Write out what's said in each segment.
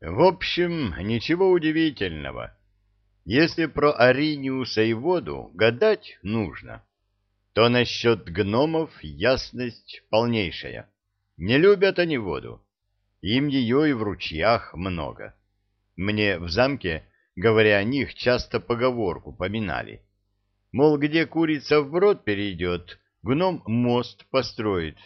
В общем, ничего удивительного. Если про Ариниуса и воду гадать нужно, то насчет гномов ясность полнейшая. Не любят они воду. Им ее и в ручьях много. Мне в замке, говоря о них, часто поговорку поминали. Мол, где курица вброд перейдет, гном мост построит.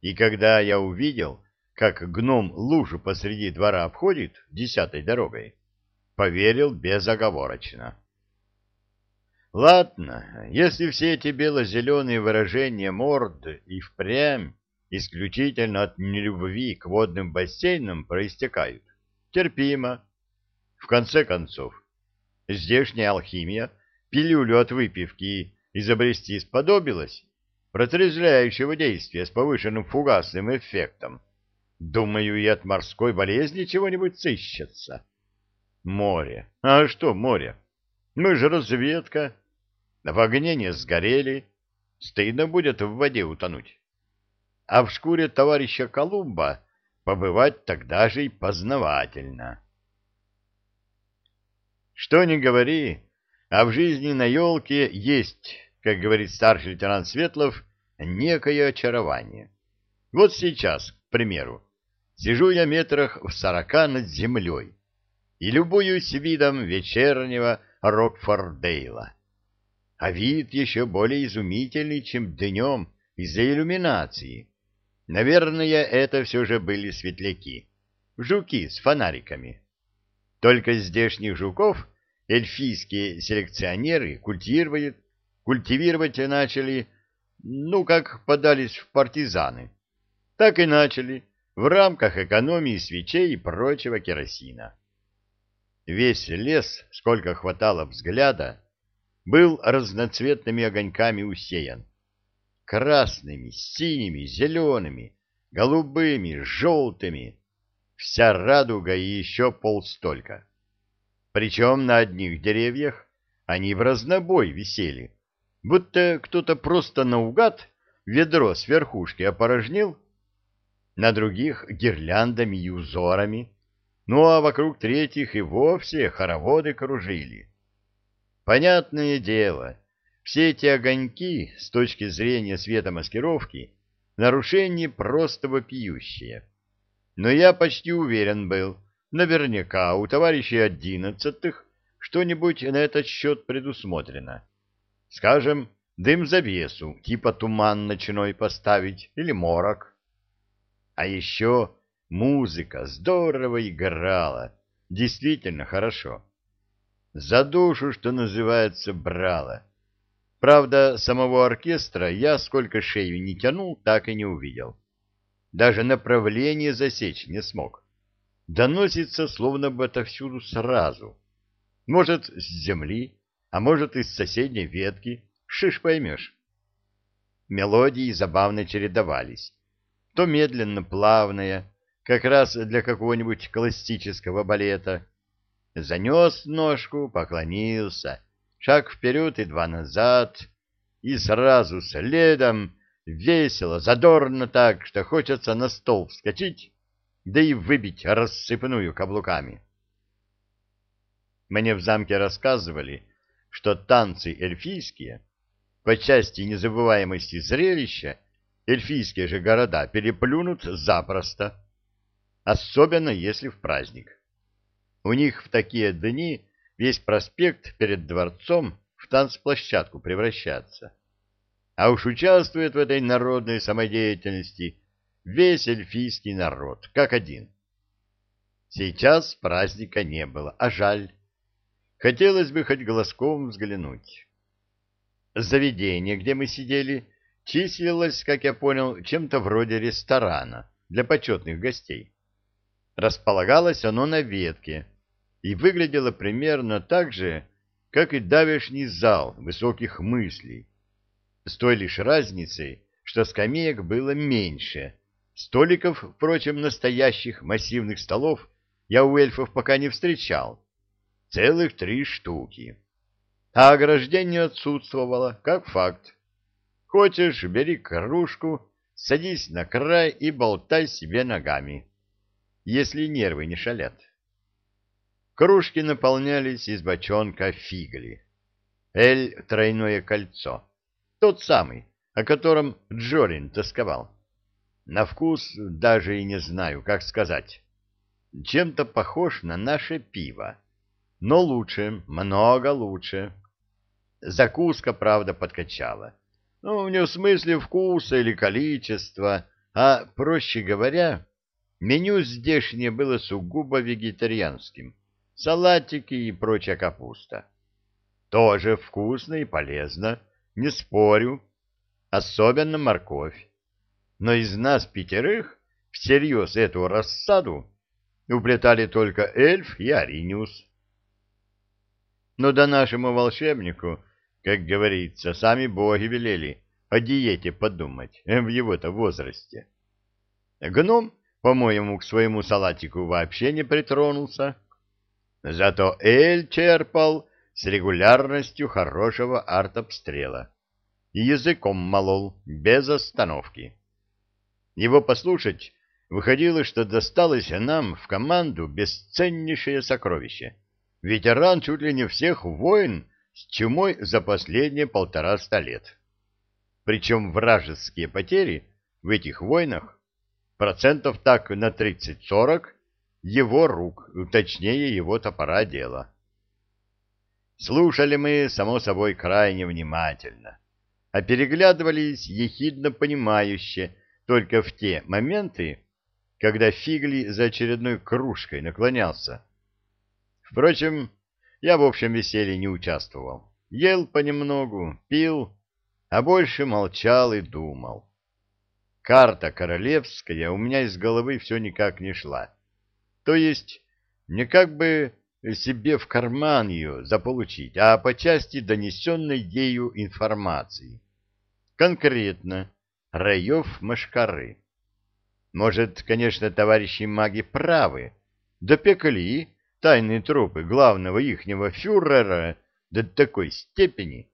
И когда я увидел, как гном лужу посреди двора обходит десятой дорогой, поверил безоговорочно. Ладно, если все эти бело-зеленые выражения морд и впрямь исключительно от нелюбви к водным бассейнам проистекают, терпимо. В конце концов, здешняя алхимия пилюлю от выпивки изобрести сподобилась, протрезвляющего действия с повышенным фугасным эффектом. Думаю, и от морской болезни чего-нибудь сыщется. Море. А что море? Мы же разведка. В огне не сгорели. Стыдно будет в воде утонуть. А в шкуре товарища Колумба побывать тогда же и познавательно. Что ни говори, а в жизни на елке есть, как говорит старший лейтенант Светлов, некое очарование. Вот сейчас, к примеру, сижу я метрах в сорока над землей и любуюсь видом вечернего Рокфордейла. А вид еще более изумительный, чем днем из-за иллюминации. Наверное, это все же были светляки, жуки с фонариками. Только здешних жуков эльфийские селекционеры культивируют, культивировать начали, ну, как подались в партизаны. Так и начали, в рамках экономии свечей и прочего керосина. Весь лес, сколько хватало взгляда, был разноцветными огоньками усеян. Красными, синими, зелеными, голубыми, желтыми. Вся радуга и еще полстолько. Причем на одних деревьях они в разнобой висели, будто кто-то просто наугад ведро с верхушки опорожнил на других гирляндами и узорами, ну а вокруг третьих и вовсе хороводы кружили. Понятное дело, все эти огоньки с точки зрения светомаскировки нарушение просто вопиющее. Но я почти уверен был, наверняка у товарищей одиннадцатых что-нибудь на этот счет предусмотрено. Скажем, дым-завесу, типа туман ночной поставить или морок. А еще музыка здорово играла, действительно хорошо. За душу, что называется, брала. Правда, самого оркестра я, сколько шею не тянул, так и не увидел. Даже направление засечь не смог. Доносится словно бы отовсюду сразу. Может, с земли, а может, из соседней ветки. Шиш поймешь. Мелодии забавно чередовались то медленно плавная, как раз для какого-нибудь классического балета. Занес ножку, поклонился, шаг вперед и два назад, и сразу следом весело, задорно так, что хочется на стол вскочить, да и выбить рассыпную каблуками. Мне в замке рассказывали, что танцы эльфийские по части незабываемости зрелища эльфийские же города переплюнут запросто, особенно если в праздник. У них в такие дни весь проспект перед дворцом в танцплощадку превращается. А уж участвует в этой народной самодеятельности весь эльфийский народ, как один. Сейчас праздника не было, а жаль. Хотелось бы хоть глазком взглянуть. Заведение, где мы сидели, числилось, как я понял, чем-то вроде ресторана для почетных гостей. Располагалось оно на ветке и выглядело примерно так же, как и давешний зал высоких мыслей, с той лишь разницей, что скамеек было меньше. Столиков, впрочем, настоящих массивных столов я у эльфов пока не встречал. Целых три штуки. А ограждение отсутствовало, как факт. Хочешь, бери кружку, садись на край и болтай себе ногами. если нервы не шалят. Кружки наполнялись из бочонка фигли. Эль — тройное кольцо. Тот самый, о котором Джорин тосковал. На вкус даже и не знаю, как сказать. Чем-то похож на наше пиво. Но лучше, много лучше. Закуска, правда, подкачала. Ну, не в смысле вкуса или количества, а, проще говоря, меню здешнее было сугубо вегетарианским. Салатики и прочая капуста. Тоже вкусно и полезно, не спорю. Особенно морковь. Но из нас пятерых всерьез эту рассаду уплетали только эльф и Ариниус. Но да нашему волшебнику как говорится, сами боги велели о диете подумать э, в его-то возрасте. Гном, по-моему, к своему салатику вообще не притронулся. Зато Эль черпал с регулярностью хорошего артобстрела и языком молол без остановки. Его послушать выходило, что досталось нам в команду бесценнейшее сокровище. Ветеран чуть ли не всех войн с чумой за последние полтораста лет. Причем вражеские потери в этих войнах процентов так на 30-40 его рук, точнее его топора дела. Слушали мы, само собой, крайне внимательно, а переглядывались ехидно понимающе только в те моменты, когда Фигли за очередной кружкой наклонялся. Впрочем, я в общем веселье не участвовал. Ел понемногу, пил, а больше молчал и думал. Карта королевская у меня из головы все никак не шла. То есть не как бы себе в карман ее заполучить, а по части донесенной ею информации. Конкретно, раев Машкары. Может, конечно, товарищи маги правы, допекли тайные тропы главного ихнего фюрера до такой степени,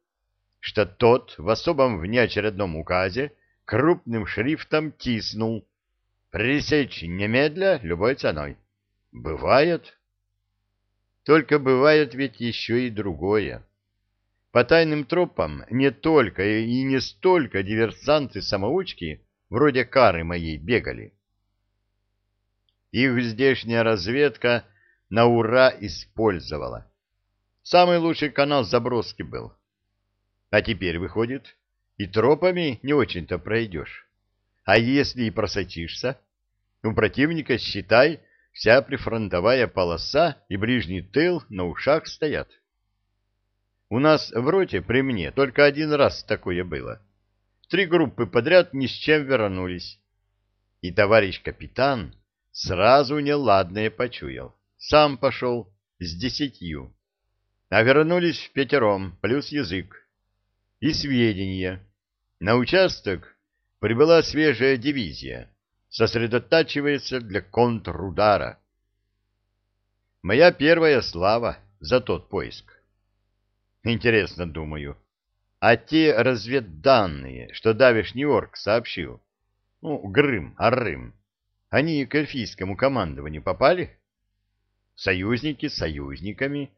что тот в особом внеочередном указе крупным шрифтом тиснул «Пресечь немедля любой ценой». Бывает. Только бывает ведь еще и другое. По тайным тропам не только и не столько диверсанты-самоучки вроде кары моей бегали. Их здешняя разведка на ура использовала. Самый лучший канал заброски был. А теперь, выходит, и тропами не очень-то пройдешь. А если и просочишься, у противника, считай, вся прифронтовая полоса и ближний тыл на ушах стоят. У нас в роте при мне только один раз такое было. Три группы подряд ни с чем вернулись. И товарищ капитан сразу неладное почуял. Сам пошел с десятью. А вернулись в пятером, плюс язык. И сведения. На участок прибыла свежая дивизия. Сосредотачивается для контрудара. Моя первая слава за тот поиск. Интересно, думаю, а те разведданные, что Давиш Нью-Йорк сообщил, ну, Грым, Аррым, они к эльфийскому командованию попали? Союзники с союзниками,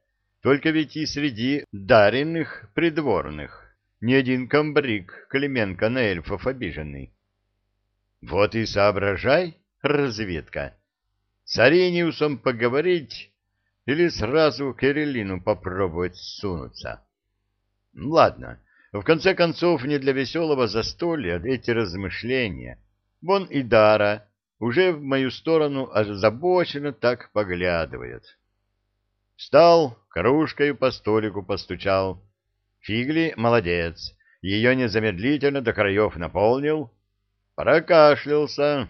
только ведь и среди даренных придворных ни один комбриг Клименко на эльфов обиженный. Вот и соображай, разведка, с Арениусом поговорить или сразу к Эрелину попробовать сунуться. Ладно, в конце концов, не для веселого застолья эти размышления. Вон и Дара уже в мою сторону озабоченно так поглядывает. Встал, кружкой по столику постучал. Фигли молодец, ее незамедлительно до краев наполнил. Прокашлялся.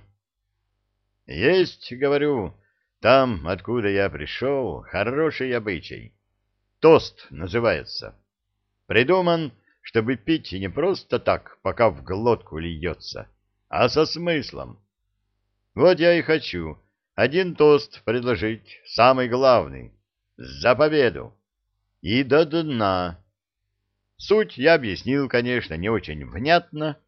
Есть, говорю, там, откуда я пришел, хороший обычай. Тост называется. Придуман, чтобы пить не просто так, пока в глотку льется, а со смыслом. Вот я и хочу один тост предложить, самый главный, за победу. И до дна. Суть я объяснил, конечно, не очень внятно,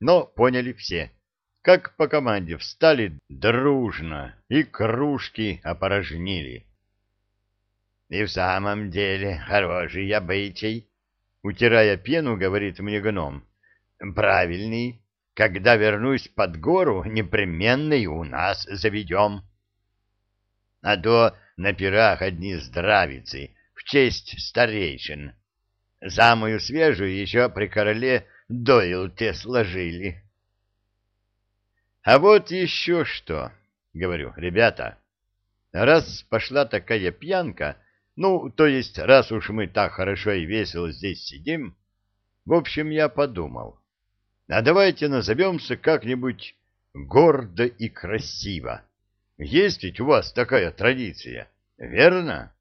но поняли все. как по команде встали дружно и кружки опорожнили. — И в самом деле хороший обычай, — утирая пену, говорит мне гном. — Правильный. Когда вернусь под гору, непременно и у нас заведем. А то на пирах одни здравицы в честь старейшин. Самую свежую еще при короле доил те сложили. А вот еще что, говорю, ребята, раз пошла такая пьянка, ну, то есть, раз уж мы так хорошо и весело здесь сидим, в общем, я подумал, а давайте назовемся как-нибудь гордо и красиво. Есть ведь у вас такая традиция, верно?